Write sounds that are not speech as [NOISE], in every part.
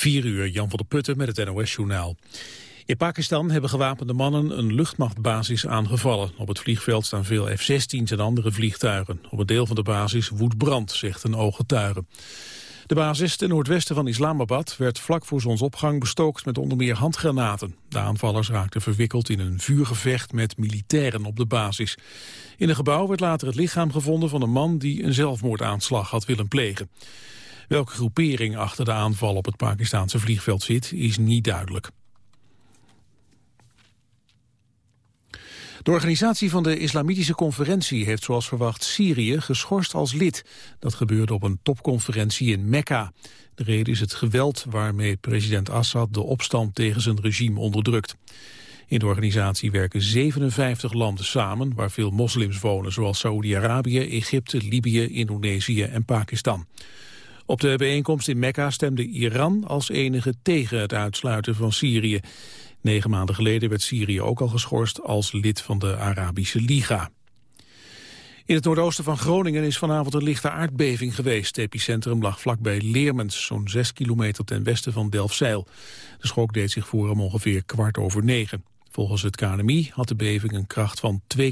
4 uur, Jan van der Putten met het NOS-journaal. In Pakistan hebben gewapende mannen een luchtmachtbasis aangevallen. Op het vliegveld staan veel F-16's en andere vliegtuigen. Op een deel van de basis woedt brand, zegt een ooggetuige. De basis ten noordwesten van Islamabad werd vlak voor zonsopgang bestookt met onder meer handgranaten. De aanvallers raakten verwikkeld in een vuurgevecht met militairen op de basis. In een gebouw werd later het lichaam gevonden van een man die een zelfmoordaanslag had willen plegen. Welke groepering achter de aanval op het Pakistanse vliegveld zit, is niet duidelijk. De organisatie van de Islamitische Conferentie heeft zoals verwacht Syrië geschorst als lid. Dat gebeurde op een topconferentie in Mekka. De reden is het geweld waarmee president Assad de opstand tegen zijn regime onderdrukt. In de organisatie werken 57 landen samen waar veel moslims wonen, zoals Saoedi-Arabië, Egypte, Libië, Indonesië en Pakistan. Op de bijeenkomst in Mekka stemde Iran als enige tegen het uitsluiten van Syrië. Negen maanden geleden werd Syrië ook al geschorst als lid van de Arabische Liga. In het noordoosten van Groningen is vanavond een lichte aardbeving geweest. Het epicentrum lag vlakbij Leermens, zo'n zes kilometer ten westen van Delfzijl. De schok deed zich voor om ongeveer kwart over negen. Volgens het KNMI had de beving een kracht van 2,4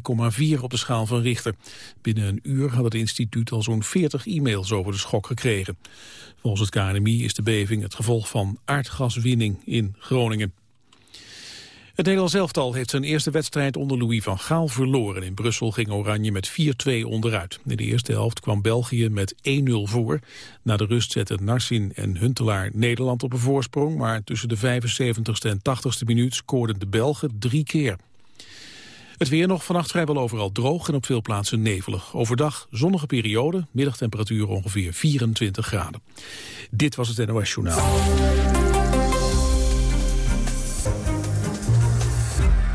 op de schaal van Richter. Binnen een uur had het instituut al zo'n 40 e-mails over de schok gekregen. Volgens het KNMI is de beving het gevolg van aardgaswinning in Groningen. Het Nederlands elftal heeft zijn eerste wedstrijd onder Louis van Gaal verloren. In Brussel ging Oranje met 4-2 onderuit. In de eerste helft kwam België met 1-0 voor. Na de rust zetten Narsin en Huntelaar Nederland op een voorsprong... maar tussen de 75ste en 80ste minuut scoorden de Belgen drie keer. Het weer nog vannacht vrijwel overal droog en op veel plaatsen nevelig. Overdag zonnige periode, middagtemperatuur ongeveer 24 graden. Dit was het NOS Journaal.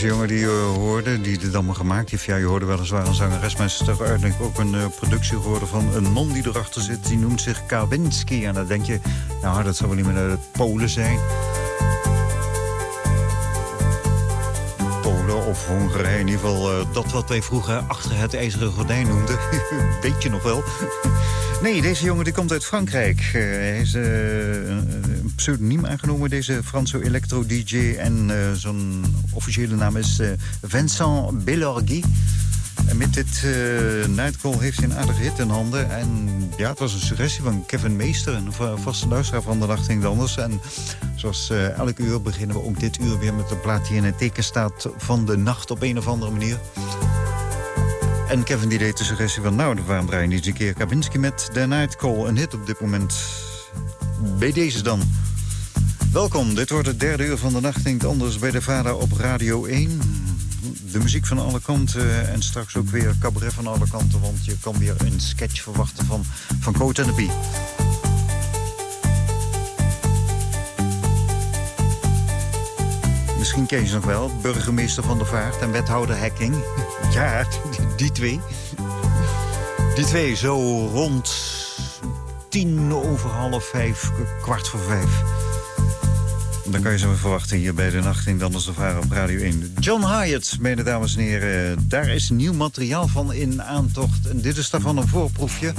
Deze jongen die je hoorde, die dit allemaal gemaakt heeft... ja, je hoorde weliswaar een zangeres, maar het is toch uiteindelijk ook een uh, productie geworden... van een man die erachter zit, die noemt zich Kawinski. En dan denk je, nou, dat zou wel niet meer uit Polen zijn. Polen of Hongarije, in ieder geval uh, dat wat wij vroeger achter het ijzeren gordijn noemden. [LAUGHS] Weet je nog wel? Nee, deze jongen die komt uit Frankrijk. Pseudoniem aangenomen, deze Franse electro-dj. En uh, zijn officiële naam is Vincent Bellorgui. En met dit Nightcall heeft hij een aardige hit in handen. En ja, het was een suggestie van Kevin Meester, een vaste luisteraar van de Nacht Ging Anders. En zoals elk uur beginnen we ook dit uur weer met een plaat die in het teken staat van de nacht op een of andere manier. En Kevin die deed de suggestie van... nou, waarom draai je niet een keer Kabinski met The Night Call? Een hit op dit moment. Bij deze dan. Welkom, dit wordt het derde uur van de nacht. Denkt anders bij de Vader op Radio 1. De muziek van alle kanten en straks ook weer cabaret van alle kanten... want je kan weer een sketch verwachten van, van Coat and the Bee. Misschien ken je ze nog wel. Burgemeester van de Vaart en wethouder Hekking. [LAUGHS] Ja, die, twee. Die twee zo rond tien over half vijf, kwart voor vijf. Dan kan je ze verwachten hier bij de Nacht in Anders de Varen op Radio 1. John Hyatt, mede dames en heren. Daar is nieuw materiaal van in aantocht. En dit is daarvan een voorproefje.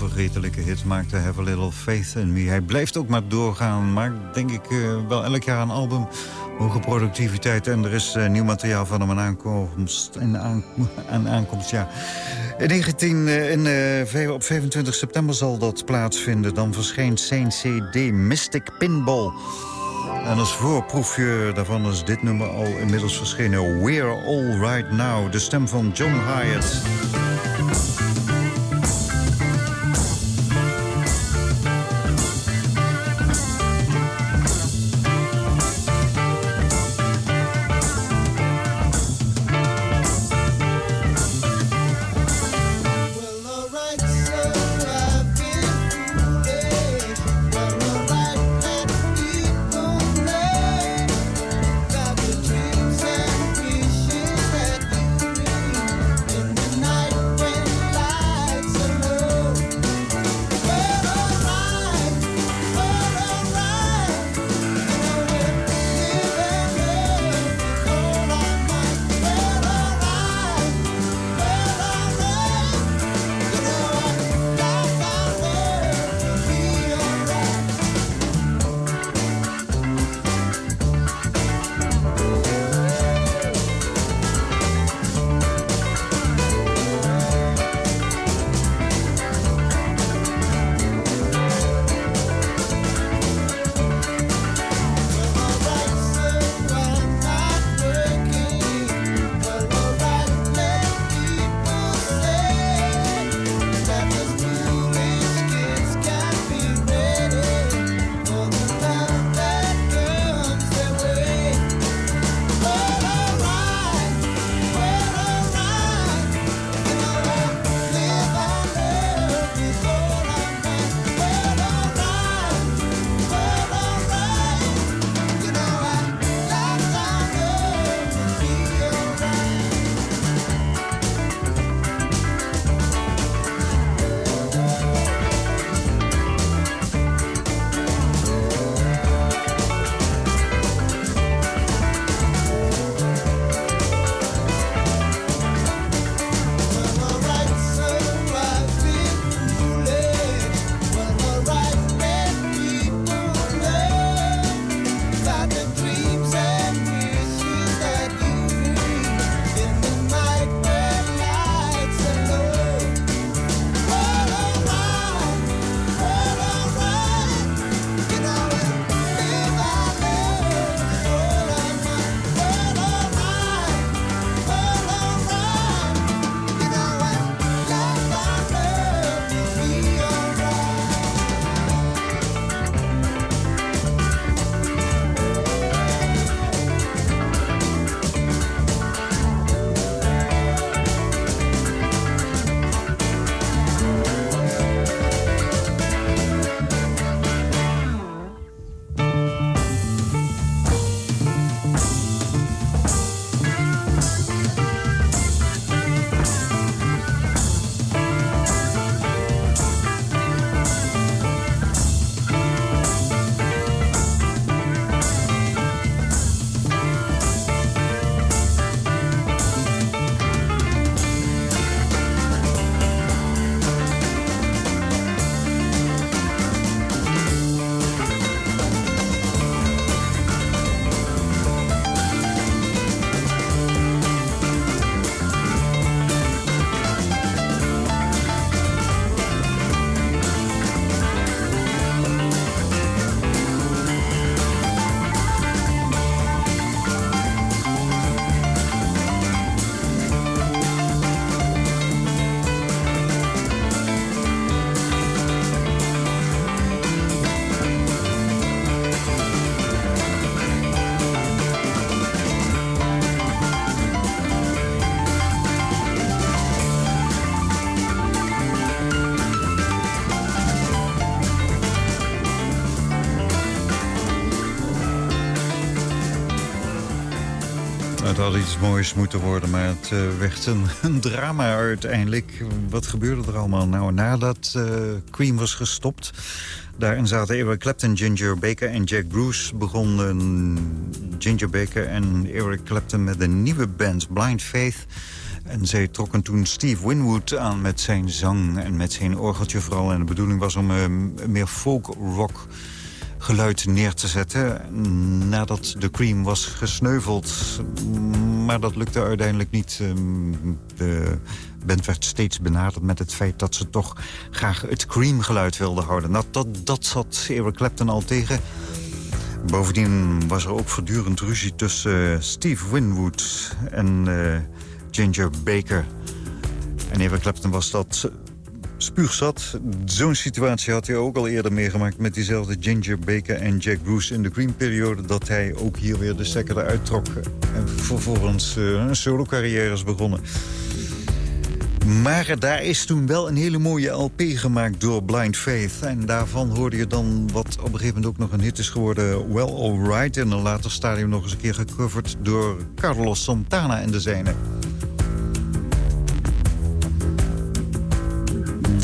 Onvergetelijke hit maakte. Have a Little Faith in Me. Hij blijft ook maar doorgaan. Maakt denk ik uh, wel elk jaar een album. Hoge productiviteit en er is uh, nieuw materiaal van hem aan aankomst. In aan, ja. In 19, uh, in, op 25 september zal dat plaatsvinden. Dan verschijnt zijn CD Mystic Pinball. En als voorproefje daarvan is dit nummer al inmiddels verschenen. We're All Right Now, de stem van John Hyatt. Had iets moois moeten worden, maar het uh, werd [LAUGHS] een, drama uiteindelijk. Wat gebeurde er allemaal? Nou, nadat uh, Queen was gestopt... Daarin zaten Eric Clapton, Ginger Baker en Jack Bruce... begonnen Ginger Baker en Eric Clapton met een nieuwe band, Blind Faith... En zij trokken toen Steve Winwood aan met zijn zang en met zijn orgeltje vooral. En de bedoeling was om uh, meer folk-rock geluid neer te zetten... nadat de Cream was gesneuveld. Maar dat lukte uiteindelijk niet. Ehm, de band werd steeds benaderd met het feit dat ze toch graag het Cream-geluid wilden houden. Nou, dat, dat zat Eric Clapton al tegen... Bovendien was er ook voortdurend ruzie tussen uh, Steve Winwood en uh, Ginger Baker. En Eric Clapton was dat spuugzat. Zo'n situatie had hij ook al eerder meegemaakt... met diezelfde Ginger Baker en Jack Bruce in de Green-periode... dat hij ook hier weer de stekker eruit trok. En vervolgens uh, een solo-carrière is begonnen. Maar daar is toen wel een hele mooie LP gemaakt door Blind Faith. En daarvan hoorde je dan wat op een gegeven moment ook nog een hit is geworden... Well Alright. In een later stadium nog eens een keer gecoverd door Carlos Santana en de zijne.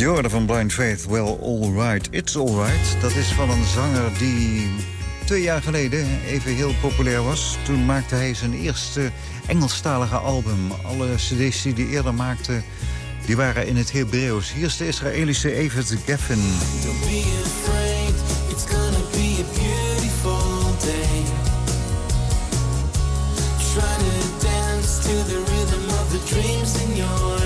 Jordan van Blind Faith, Well Alright. It's Alright. Dat is van een zanger die twee jaar geleden even heel populair was. Toen maakte hij zijn eerste Engelstalige album. Alle cd's die hij eerder maakte, die waren in het Hebreeuws. Hier is de Israëlische Evert Geffen. Don't be afraid, it's gonna be a beautiful day. Try to dance to the rhythm of the dreams in your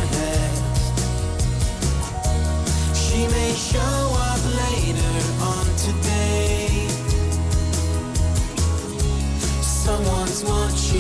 Someone's watching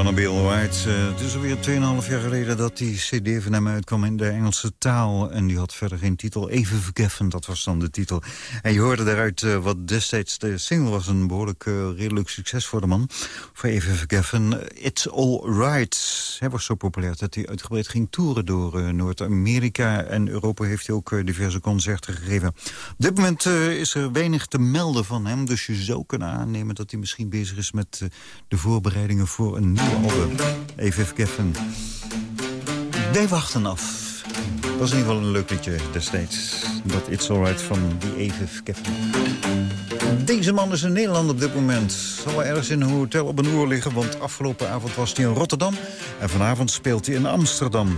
It's be alright. Uh, het is alweer 2,5 jaar geleden dat die cd van hem uitkwam in de Engelse taal. En die had verder geen titel. Even vergeffen, dat was dan de titel. En je hoorde daaruit uh, wat destijds de single was. Een behoorlijk uh, redelijk succes voor de man. Voor Even vergeffen. It's alright. Hij was zo populair dat hij uitgebreid ging toeren door Noord-Amerika. En Europa heeft hij ook diverse concerten gegeven. Op dit moment is er weinig te melden van hem. Dus je zou kunnen aannemen dat hij misschien bezig is met de voorbereidingen voor een nieuwe album. Even. Wij wachten af. Dat was in ieder geval een leuk liedje destijds. Dat It's Alright van die Even vergeffen. Deze man is in Nederland op dit moment. Zal ergens in een hotel op een oer liggen... want afgelopen avond was hij in Rotterdam... en vanavond speelt hij in Amsterdam.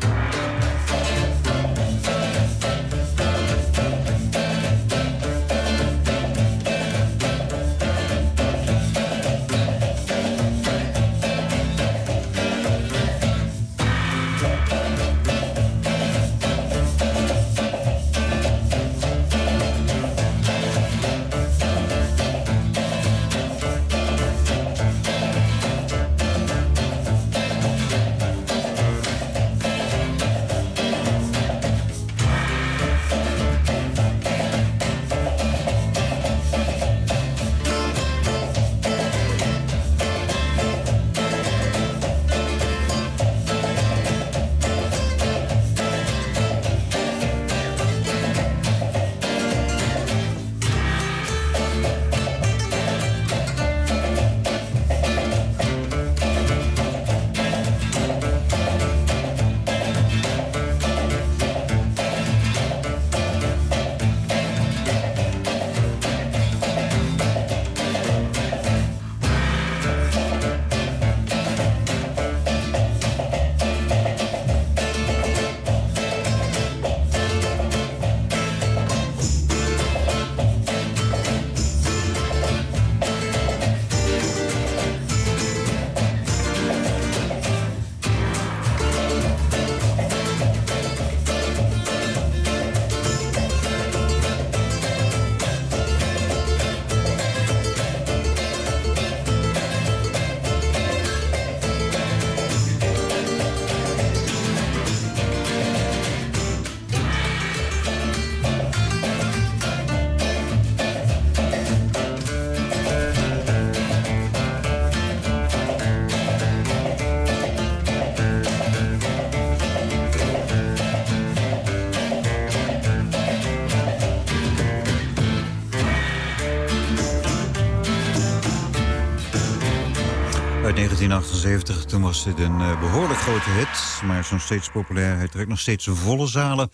1978, toen was dit een uh, behoorlijk grote hit. Maar zo'n steeds populairheid trekt nog steeds volle zalen.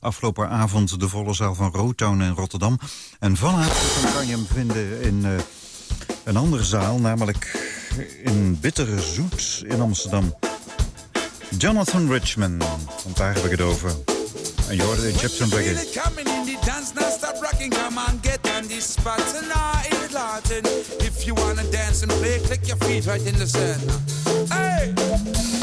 Afgelopen avond de volle zaal van Rotown in Rotterdam. En vanavond kan je hem vinden in uh, een andere zaal, namelijk in Bittere Zoet in Amsterdam. Jonathan Richman, want daar heb ik het over. En je hoorde de Egyptian. If you wanna dance and play, click your feet right in the center. Hey!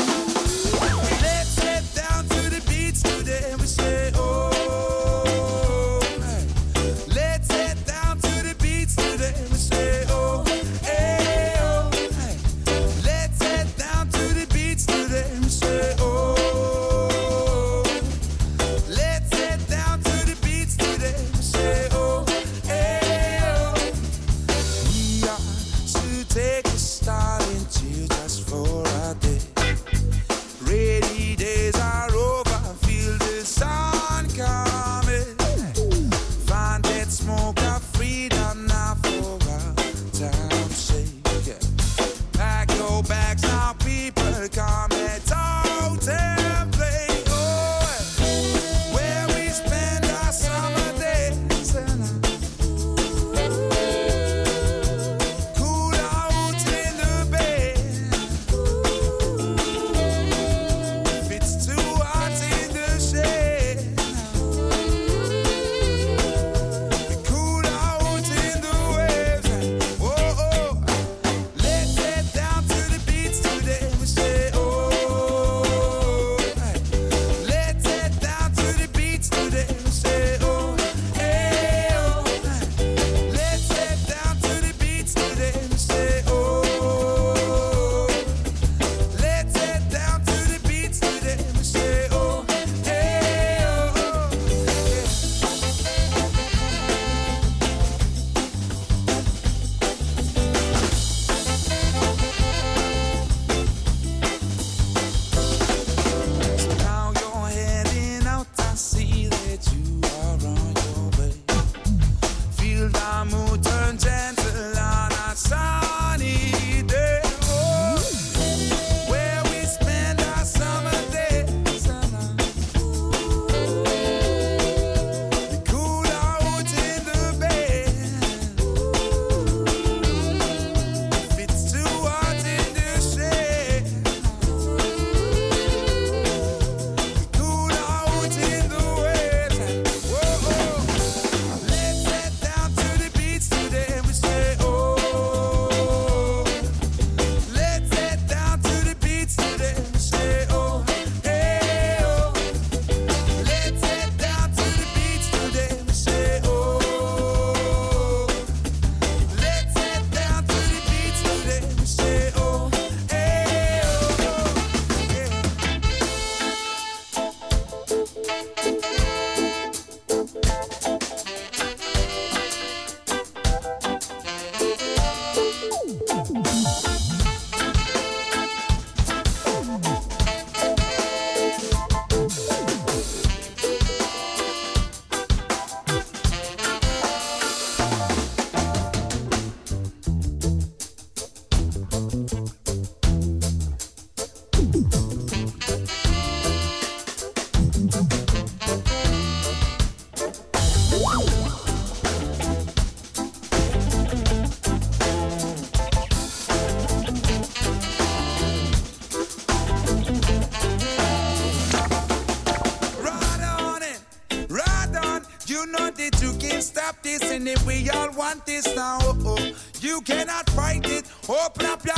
O próprio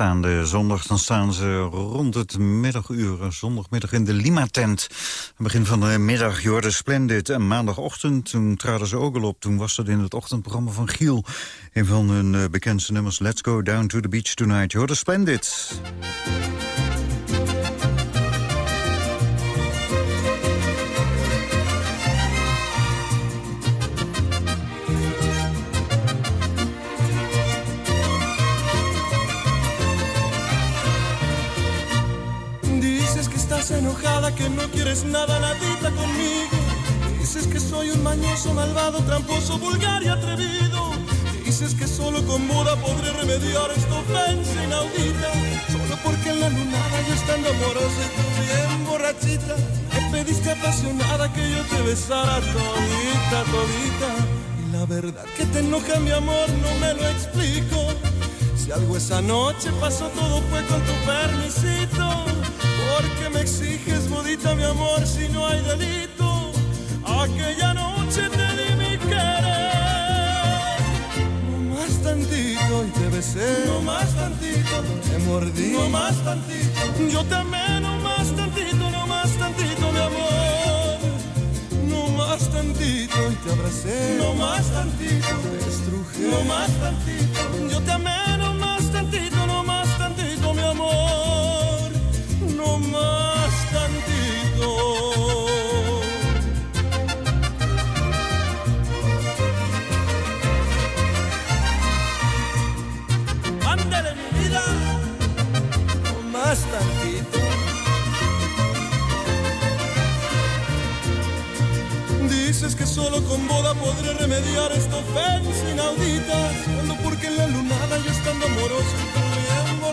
aanstaande zondag dan staan ze rond het middaguur, zondagmiddag in de Lima-tent. Begin van de middag, Jorde Splendid. En maandagochtend, toen traden ze ook al op. Toen was dat in het ochtendprogramma van Giel. Een van hun uh, bekendste nummers, Let's Go Down to the Beach Tonight. Jorde Splendid. Que no quieres nada, nadita conmigo. Dices que soy un mañoso, malvado, tramposo, vulgar y atrevido. Dices que solo con moda podré remediar esta ofensa inaudita. Solo porque en la lunada yo estando amorosa y tú bien borrachita. Me pediste apasionada que yo te besara todita, todita. Y la verdad que te enoja mi amor, no me lo explico. Si algo esa noche pasó, todo fue con tu permisito. Porque me exiges, bodita, mi amor, si no hay delito. Aquella noche te di mi querer. No más tantito y te besé. No más tantito, te mordí. No más tantito, yo te amé. No más tantito, no más tantito, mi amor. No más tantito y te abracé. No más tantito, te estrujé. No más tantito, yo te amé. Más tantito. Ándale mi vida, más tantito. Dices que solo con boda podré remediar esta ofensa inaudita, solo porque en la lunada yo estando amoroso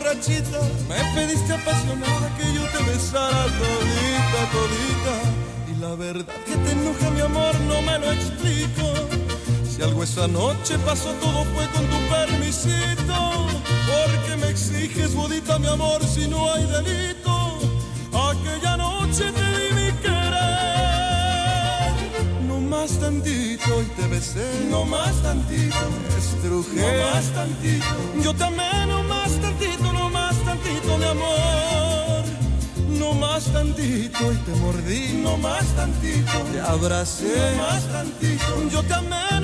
me pediste apasionada que yo te besara todita, todita. Y la verdad que te enoja mi amor, no me lo explico. Si algo esa noche pasó, todo fue con tu permisito. Porque me exiges, bodita, mi amor, si no hay delito. Aquella noche te di mi querer. No más tantito y te besé. No más tantito. estrujé. No más tantito. Yo te tantito, mi amor. No más tantito y te mordí. No más tantito. Te abracé. No más tantito. Yo te amé.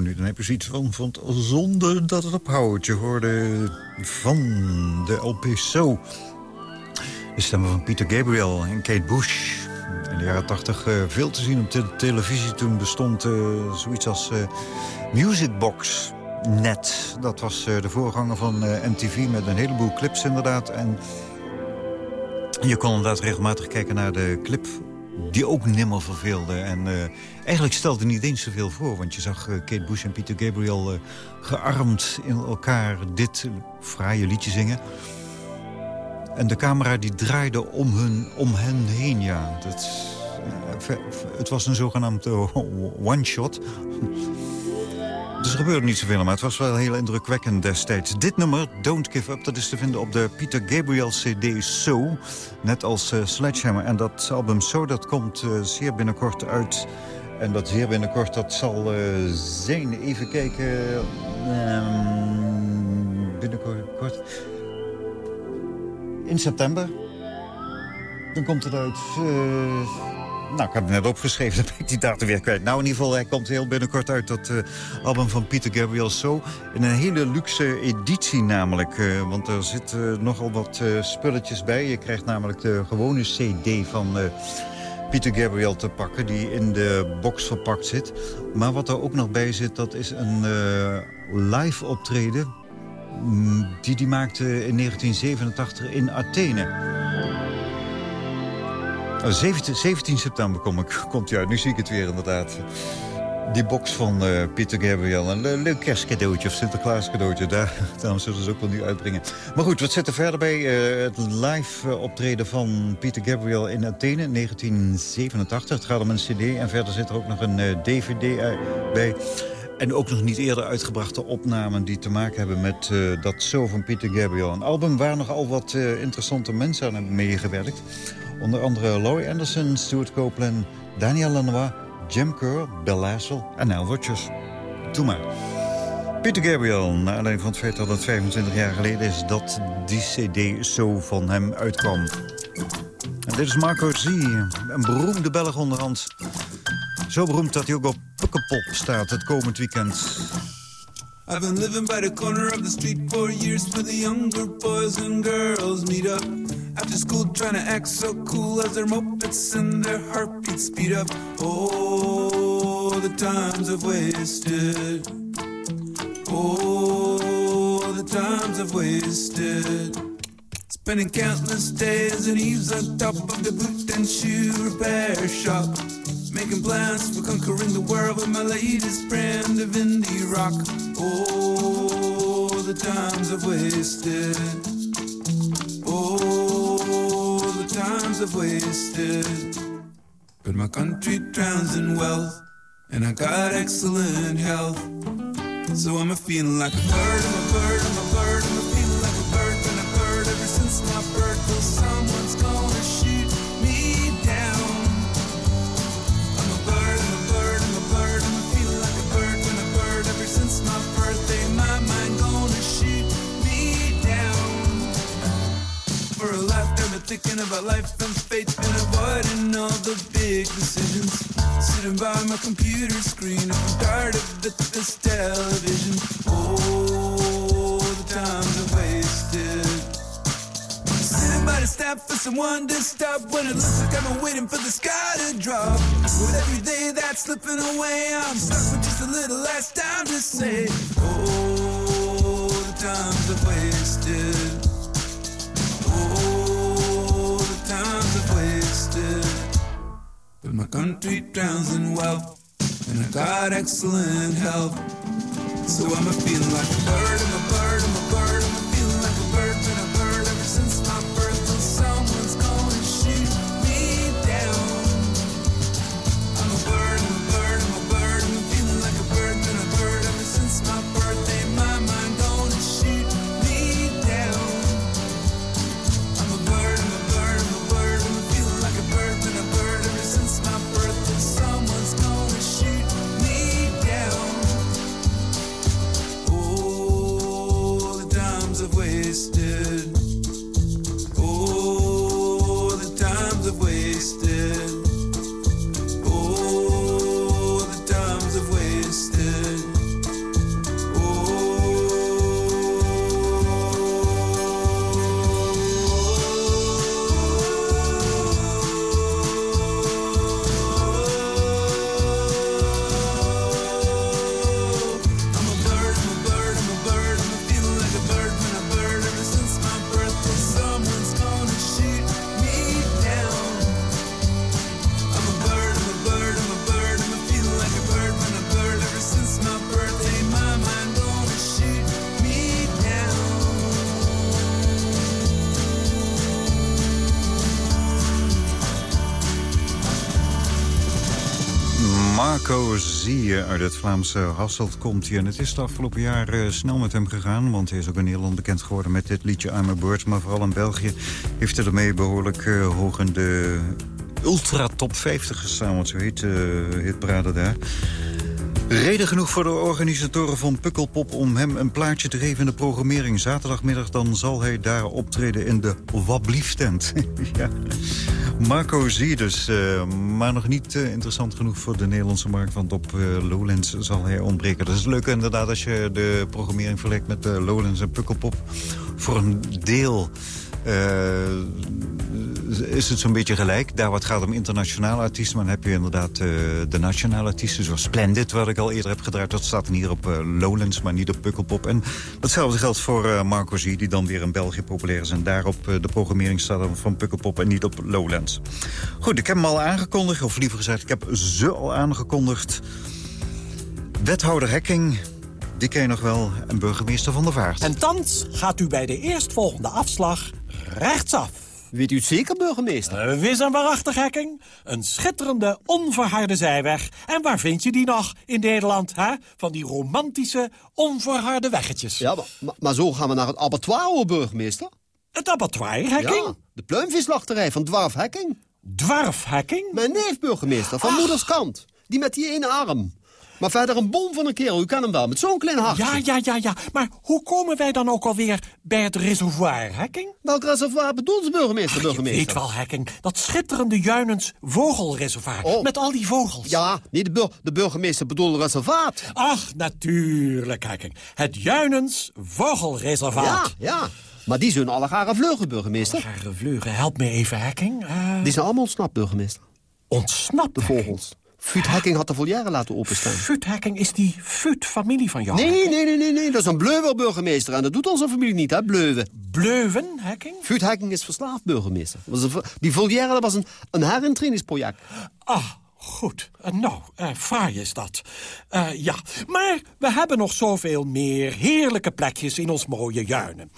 Minuut. Dan heb je zoiets van, vond zonde dat het ophoudt. Je hoorde van de LP So. De stemmen van Peter Gabriel en Kate Bush. In de jaren tachtig uh, veel te zien op de televisie. Toen bestond uh, zoiets als uh, Musicbox net. Dat was de voorganger van MTV met een heleboel clips inderdaad. En je kon inderdaad regelmatig kijken naar de clip die ook nimmer verveelde. En uh, eigenlijk stelde niet eens zoveel voor. Want je zag uh, Kate Bush en Peter Gabriel uh, gearmd in elkaar dit fraaie liedje zingen. En de camera die draaide om, hun, om hen heen, ja. Dat, het was een zogenaamd [LAUGHS] one-shot. Dus er gebeurde niet zoveel, maar het was wel heel indrukwekkend destijds. Dit nummer, Don't Give Up, dat is te vinden op de Peter Gabriel CD So. Net als uh, Sledgehammer. En dat album So, dat komt uh, zeer binnenkort uit. En dat zeer binnenkort, dat zal uh, zijn... Even kijken... Um, binnenkort... In september. Dan komt het uit... Nou, ik heb het net opgeschreven, [LAUGHS] dan ben ik die datum weer kwijt. Nou, in ieder geval, hij komt heel binnenkort uit, dat uh, album van Peter Gabriel So. In een hele luxe editie namelijk. Uh, want er zitten nogal wat spulletjes bij. Je krijgt namelijk de gewone cd van Peter Gabriel te pakken... die in de box verpakt zit. Maar wat er ook nog bij zit, dat is een live optreden... Mm, die hij maakte in 1987 in Athene. 17, 17 september kom ik, komt hij uit. Nu zie ik het weer inderdaad. Die box van uh, Pieter Gabriel. Een leuk kerstcadeautje of Sinterklaas cadeautje. Daar, [LAUGHS] daarom zullen ze ook wel nu uitbrengen. Maar goed, wat zit er verder bij? Uh, het live uh, optreden van Pieter Gabriel in Athene in 1987. Het gaat om een cd en verder zit er ook nog een dvd bij. En ook nog niet eerder uitgebrachte opnamen die te maken hebben met dat zo van Pieter Gabriel. Een album waar nog al wat interessante mensen aan hebben meegewerkt. Onder andere Laurie Anderson, Stuart Copeland, Daniel Lanois, Jim Kerr, Bill Lassell en Nile Rodgers. Doe maar. Peter Gabriel, naar aanleiding van het feit dat het 25 jaar geleden is... dat die cd zo van hem uitkwam. En dit is Marco Z, een beroemde Belg onderhand. Zo beroemd dat hij ook op Pukkelpop staat het komend weekend. I've been living by the corner of the street for years where the younger boys and girls meet up. School, trying to act so cool as their mopeds and their heartbeats speed up. Oh, the times I've wasted. Oh, the times I've wasted. Spending countless days and eves on top of the boot and shoe repair shop. Making plans for conquering the world with my latest brand of indie rock. Oh, the times I've wasted. Times I've wasted. But my country drowns in wealth, and I got excellent health. So I'm a feeling like a bird, I'm a bird, I'm a thinking about life and fate, been avoiding all the big decisions. Sitting by my computer screen, I'm tired of this television. Oh, the times I've wasted. The stop for someone to stop when it looks like I'm waiting for the sky to drop. With every day that's slipping away, I'm stuck with just a little less time to say. Oh, the times I've wasted. Wasted. But my country drowns in wealth, and I got excellent health. So I'm a feeling like a bird, I'm a Zie uit het Vlaamse Hasselt komt hij. En het is de afgelopen jaar uh, snel met hem gegaan. Want hij is ook in Nederland bekend geworden met dit liedje I'm a Bird. Maar vooral in België heeft hij ermee behoorlijk uh, hoog in de ultra top 50 gestaan. Want zo heet uh, hitparade daar. Reden genoeg voor de organisatoren van Pukkelpop om hem een plaatje te geven in de programmering. Zaterdagmiddag dan zal hij daar optreden in de Wablieftent. [LAUGHS] ja. Marco zie dus, uh, maar nog niet uh, interessant genoeg voor de Nederlandse markt... want op uh, Lowlands zal hij ontbreken. Dat is leuk inderdaad als je de programmering vergelijkt met Lowlands en Pukkelpop. Voor een deel is het zo'n beetje gelijk. Daar wat gaat om internationale artiesten. Maar dan heb je inderdaad uh, de nationale artiesten. Zoals Splendid, wat ik al eerder heb gedraaid. Dat staat hier op uh, Lowlands, maar niet op Pukkelpop. En datzelfde geldt voor uh, Marco Z, die dan weer in België populair is. En daar op de programmering staat van Pukkelpop en niet op Lowlands. Goed, ik heb hem al aangekondigd. Of liever gezegd, ik heb ze al aangekondigd. Wethouder Hekking... Die ken je nog wel, en burgemeester van der Vaart. En thans gaat u bij de eerstvolgende afslag rechtsaf. Weet u het zeker, burgemeester? Uh, wis en waarachtig, Hekking. Een schitterende, onverharde zijweg. En waar vind je die nog in Nederland, hè? Van die romantische, onverharde weggetjes. Ja, maar, maar zo gaan we naar het abattoir, burgemeester. Het abattoir, Hekking? Ja, de pluimvislachterij van Dwarf Hekking. Dwarf Hekking? Mijn neef, burgemeester, van Ach. moeders kant. Die met die ene arm. Maar verder een bom van een kerel, u kan hem wel, met zo'n klein hartje. Ja, ja, ja, ja. Maar hoe komen wij dan ook alweer bij het reservoir, Hekking? Welk reservoir bedoelt de burgemeester, Ach, burgemeester? weet wel, Hekking. Dat schitterende Juinens vogelreservoir. Oh. Met al die vogels. Ja, nee, de, bur de burgemeester bedoelt reservaat. Ach, natuurlijk, Hekking. Het Juinens vogelreservaat. Ja, ja. Maar die zijn alle gare vleugen, burgemeester. Gare vleugen, help me even, Hekking. Uh... Die zijn allemaal ontsnapt, burgemeester. Ontsnapt, De vogels. Fut Hacking had er jaren laten openstaan. Fut Hacking is die Fut-familie van jou? Nee, nee, nee, nee, nee, dat is een Bleuwer-burgemeester. En dat doet onze familie niet, hè, Bleuwen. Bleuwen Hacking? Fut Hacking is verslaafd burgemeester. Die Volière was een, een. Ah, Goed, uh, nou, uh, fraai is dat. Uh, ja, maar we hebben nog zoveel meer heerlijke plekjes in ons mooie Juinen.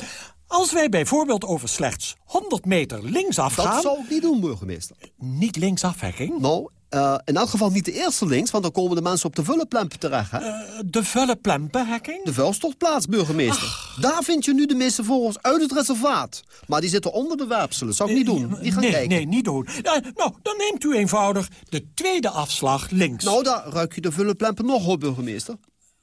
Als wij bijvoorbeeld over slechts 100 meter linksaf gaan... Dat zou ik niet doen, burgemeester. Niet linksaf, Hekking? Nou, uh, in elk geval niet de eerste links, want dan komen de mensen op de vulleplempen terecht. Hè? Uh, de vulleplempen, Hekking? De vuilstortplaats, burgemeester. Ach. Daar vind je nu de meeste vogels uit het reservaat. Maar die zitten onder de werpselen. Zou ik niet doen. Die gaan nee, kijken. Nee, niet doen. Nou, dan neemt u eenvoudig de tweede afslag links. Nou, daar ruik je de vulleplempen nog op, burgemeester.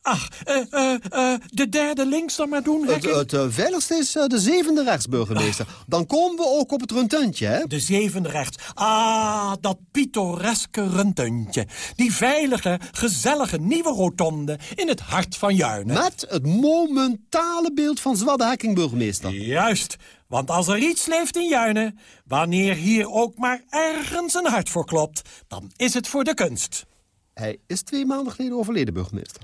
Ach, uh, uh, uh, de derde links dan maar doen, Het, het veiligste is de zevende rechts, burgemeester. Ach. Dan komen we ook op het runtuntje, hè? De zevende rechts. Ah, dat pittoreske runtuntje. Die veilige, gezellige nieuwe rotonde in het hart van Juinen. Met het monumentale beeld van Zwadde Hekking, burgemeester. Juist, want als er iets leeft in Juinen... wanneer hier ook maar ergens een hart voor klopt... dan is het voor de kunst. Hij is twee maanden geleden overleden, burgemeester.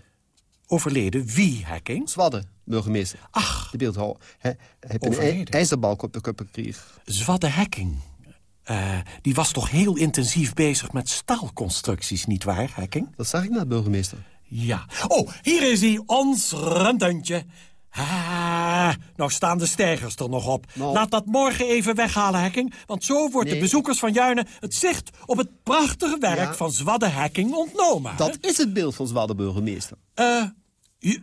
Overleden wie, Hekking? Zwadde, burgemeester. Ach. De beeldhouwer. Hij heeft een ijzerbalk op de kuppen kreeg. Zwadde Hekking. Uh, die was toch heel intensief bezig met staalconstructies, nietwaar, Hekking? Dat zag ik net, burgemeester. Ja. Oh, hier is hij, ons rententje. Ah, nou staan de stijgers er nog op. Nou. Laat dat morgen even weghalen, Hekking. Want zo wordt Nee. de bezoekers van Juinen het zicht op het prachtige werk Ja. van Zwadde Hekking ontnomen. hè? Dat is het beeld van Zwadde, burgemeester. Eh, ju-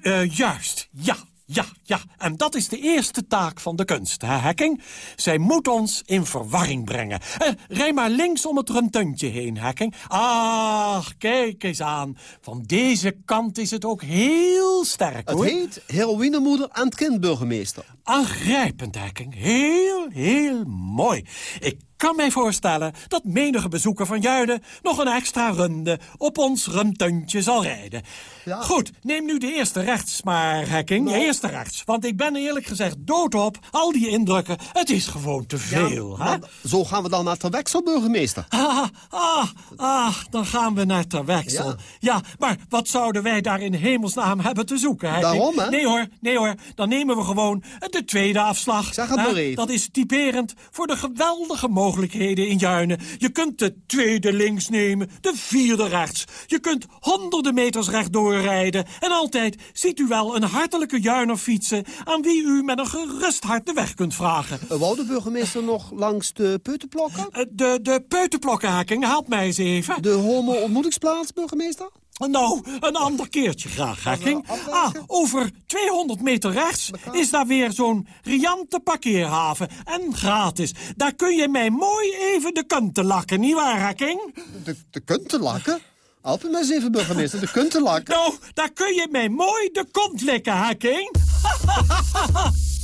eh, juist, ja, ja, ja. En dat is de eerste taak van de kunst, hè, Hekking? Zij moet ons in verwarring brengen. Eh, rij maar links om het runtuntje heen, Hekking. Ach, kijk eens aan. Van deze kant is het ook heel sterk, Het hoor. heet Heroïnemoeder en het kind, burgemeester. Aangrijpend, Hekking. Heel, heel mooi. Ik kan mij voorstellen dat menige bezoeker van Juiden... nog een extra runde op ons runtuntje zal rijden. Ja. Goed, neem nu de eerste rechts maar, Hekking. Nou. Eerste rechts. Want ik ben eerlijk gezegd doodop. Al die indrukken, het is gewoon te veel. hè? zo gaan we dan naar Ter Weksel, burgemeester. Ah, ah, ah, dan gaan we naar Terweksel. Ja. Ja. maar wat zouden wij daar in hemelsnaam hebben te zoeken? Hekking? Daarom, hè? Nee hoor, nee hoor. Dan nemen we gewoon de tweede afslag. Zeg het maar even. Dat is typerend voor de geweldige mogelijkheden in Juinen. Je kunt de tweede links nemen, de vierde rechts. Je kunt honderden meters rechtdoor rijden. En altijd ziet u wel een hartelijke Juiner fietsen... aan wie u met een gerust hart de weg kunt vragen. Uh, wou de burgemeester nog langs de peutenplokken? Uh, de, de peutenplokkenhaking, help mij eens even. De homo-ontmoetingsplaats, burgemeester? Nou, een ander keertje graag, Hekking. Ah, over 200 meter rechts is daar weer zo'n riante parkeerhaven. En gratis. Daar kun je mij mooi even de kunten lakken, nietwaar, Hekking? De, de kunten lakken? Help me eens even, burgemeester, de kunten lakken. Nou, daar kun je mij mooi de kont likken, Hekking. [LAUGHS]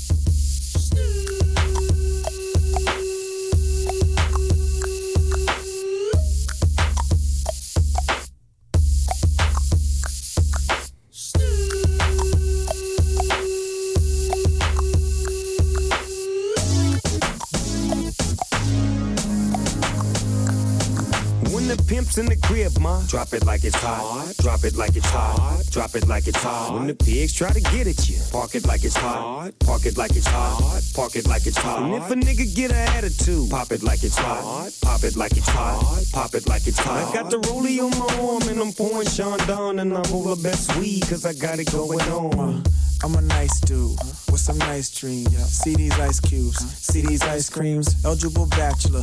pimps in the crib, ma. Drop it like it's hot. Drop it like it's hot. Drop it like it's hot. When the pigs try to get at you, park it like it's hot. Park it like it's hot. Park it like it's hot. And if a nigga get an attitude, pop it like it's hot. Pop it like it's hot. Pop it like it's hot. I got the rollie on my arm and I'm pouring Sean down and I'm over best weed cause I got it going on. I'm a nice dude with some nice dreams. See these ice cubes, see these ice creams. Eligible bachelor,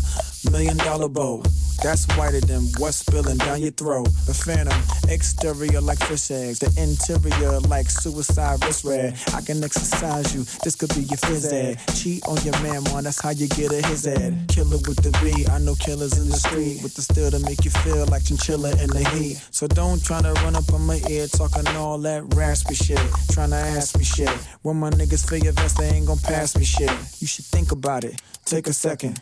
million dollar bow. That's whiter than what's spilling down your throat. The phantom, exterior like fish eggs, the interior like suicide wrist red. I can exercise you, this could be your phys ed. Cheat on your man, man, that's how you get a his head. Killer with the B, I know killers in the street with the steel to make you feel like chinchilla in the heat. So don't try to run up on my ear talking all that raspy shit, trying to ask me shit. When my niggas feel your vest, they ain't gonna pass me shit. You should think about it, take a second.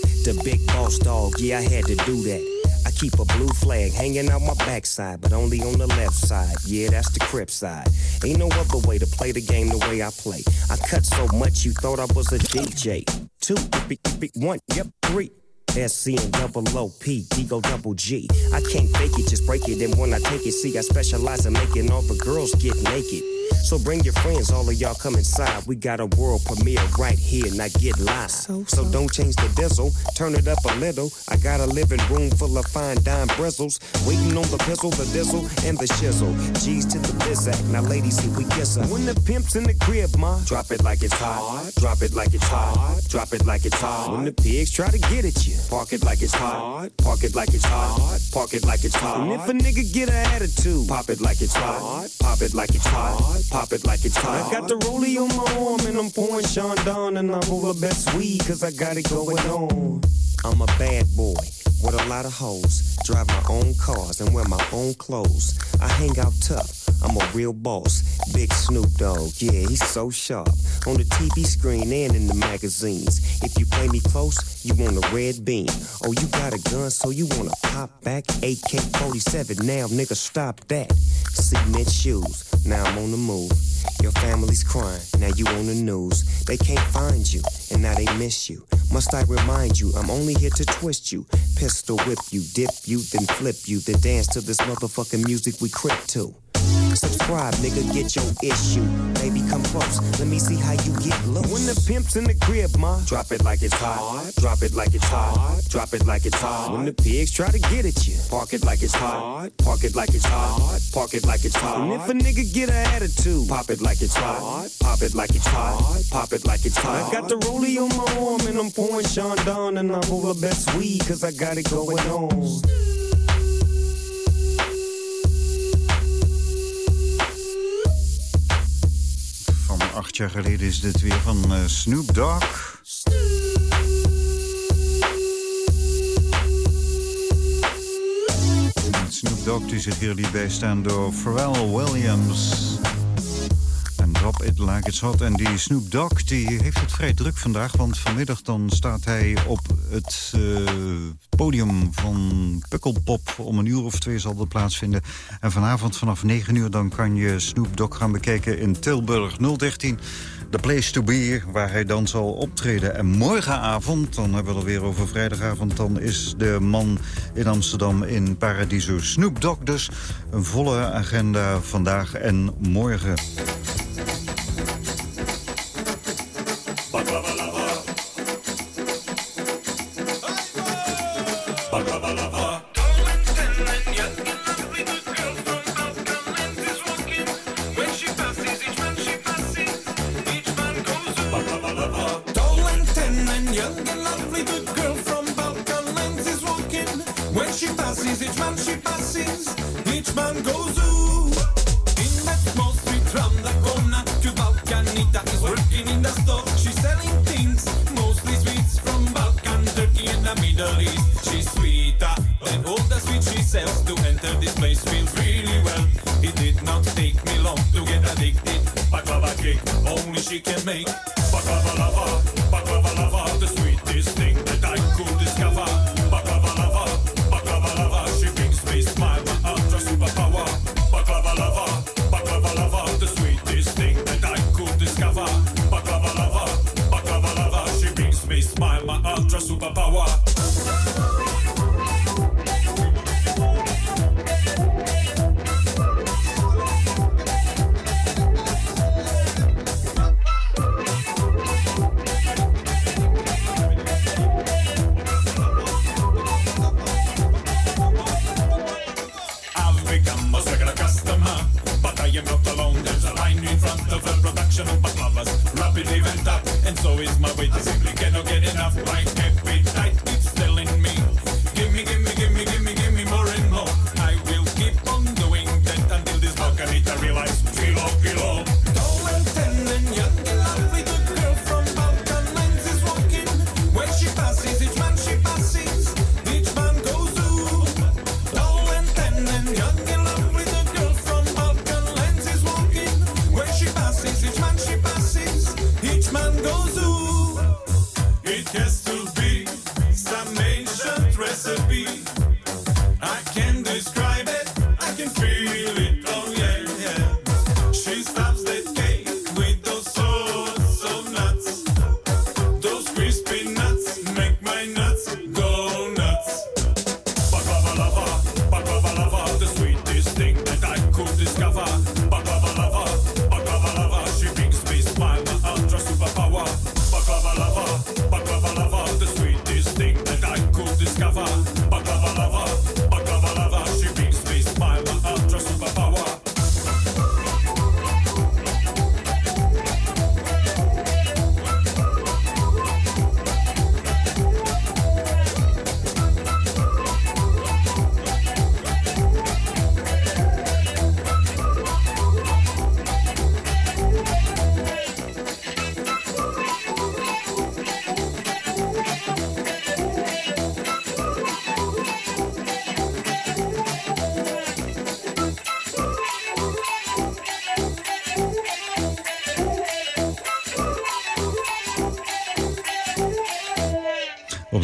The big boss dog, yeah, I had to do that. I keep a blue flag hanging out my backside, but only on the left side. Yeah, that's the crip side. Ain't no other way to play the game the way I play. I cut so much you thought I was a DJ. Two, one, yep, three. SC and double O P, D go double G. I can't fake it, just break it. And when I take it, see, I specialize in making all the girls get naked. So bring your friends, all of y'all come inside. We got a world premiere right here, now get live. So, so. so don't change the diesel, turn it up a little. I got a living room full of fine dime bristles. Waiting on the pistol, the diesel, and the shizzle. G's to the biz act, now ladies, here we kiss her. When the pimp's in the crib, ma, drop it like it's hot. Drop it like it's hot. Drop it like it's hot. When the pigs try to get at you, park it like it's hot. Park it like it's hot. Park it like it's hot. And if a nigga get an attitude, pop it like it's hot. Pop it like it's hot. Pop it like it's hot. I got the rollie on my arm and I'm pouring Sean down and I'm over best weed cause I got it going on. I'm a bad boy with a lot of hoes. Drive my own cars and wear my own clothes. I hang out tough. I'm a real boss. Big Snoop Dogg, yeah, he's so sharp. On the TV screen and in the magazines. If you play me close, you want a red beam. Oh, you got a gun, so you wanna pop back? AK 47, now nigga, stop that. Cement shoes, now I'm on the move. Your family's crying, now you on the news. They can't find you, and now they miss you. Must I remind you, I'm only here to twist you. Pistol whip you, dip you, then flip you, then dance to this motherfucking music we crip to. Subscribe, nigga, get your issue. Baby, come close. Let me see how you get low. When the pimp's in the crib, ma, drop it like it's hot. Drop it like it's hot. Drop it like it's hot. When the pigs try to get at you, park it like it's hot. Park it like it's hot. Park it like it's hot. And if a nigga get an attitude, pop it like it's hot. Pop it like it's hot. Pop it like it's hot. I got the rollie on my arm and I'm pouring Sean down and I'm over best weed cause I got it going on. Acht jaar geleden is dit weer van uh, Snoop Dogg. Snoop Dogg die zich hier liet bijstaan door Pharrell Williams. It Like It's Hot. En die Snoop Dogg die heeft het vrij druk vandaag. Want vanmiddag dan staat hij op het uh, podium van Pukkelpop. Om een uur of twee zal dat plaatsvinden. En vanavond vanaf 9 uur dan kan je Snoop Dogg gaan bekijken in Tilburg 013. The Place to Be, waar hij dan zal optreden. En morgenavond, dan hebben we het weer over vrijdagavond... dan is de man in Amsterdam in Paradiso Snoop Dogg dus. Een volle agenda vandaag en morgen.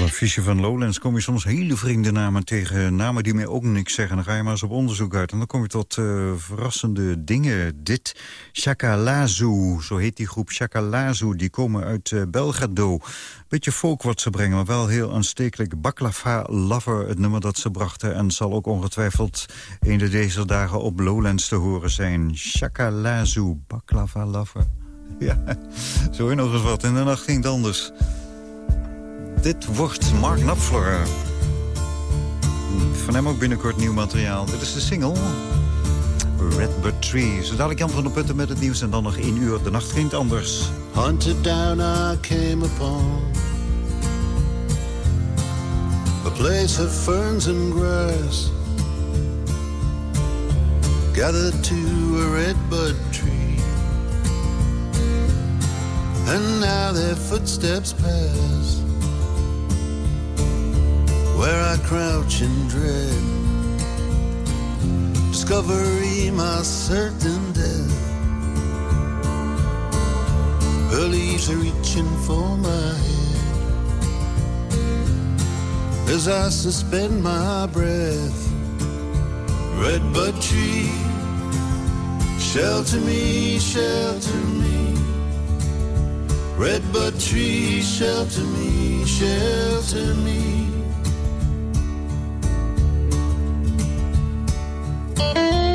Fiche van Lowlands kom je soms hele vreemde namen tegen. Namen die mij ook niks zeggen. Dan ga je maar eens op onderzoek uit. En dan kom je tot uh, verrassende dingen. Dit Chakalazu, zo heet die groep Chakalazu. Die komen uit uh, Belgrado. Beetje folk wat ze brengen, maar wel heel aanstekelijk. Baklava Lover, het nummer dat ze brachten. En zal ook ongetwijfeld een de deze dagen op Lowlands te horen zijn. Chakalazu, Baklava Lover. [LAUGHS] Ja, zo nog eens wat. In de nacht ging het anders. Dit wordt Mark Knopfler. Van hem ook binnenkort nieuw materiaal. Dit is de single Redbud Tree. Zo dadelijk Jan van der Putten met het nieuws en dan nog één uur. De nacht ging anders. Hunted down I came upon A place of ferns and grass Gathered to a redbud tree And now their footsteps pass where I crouch in dread. Discovery, my certain death. The leaves are reaching for my head as I suspend my breath. Redbud tree, shelter me, shelter me. Redbud tree, shelter me, shelter me. Thank you.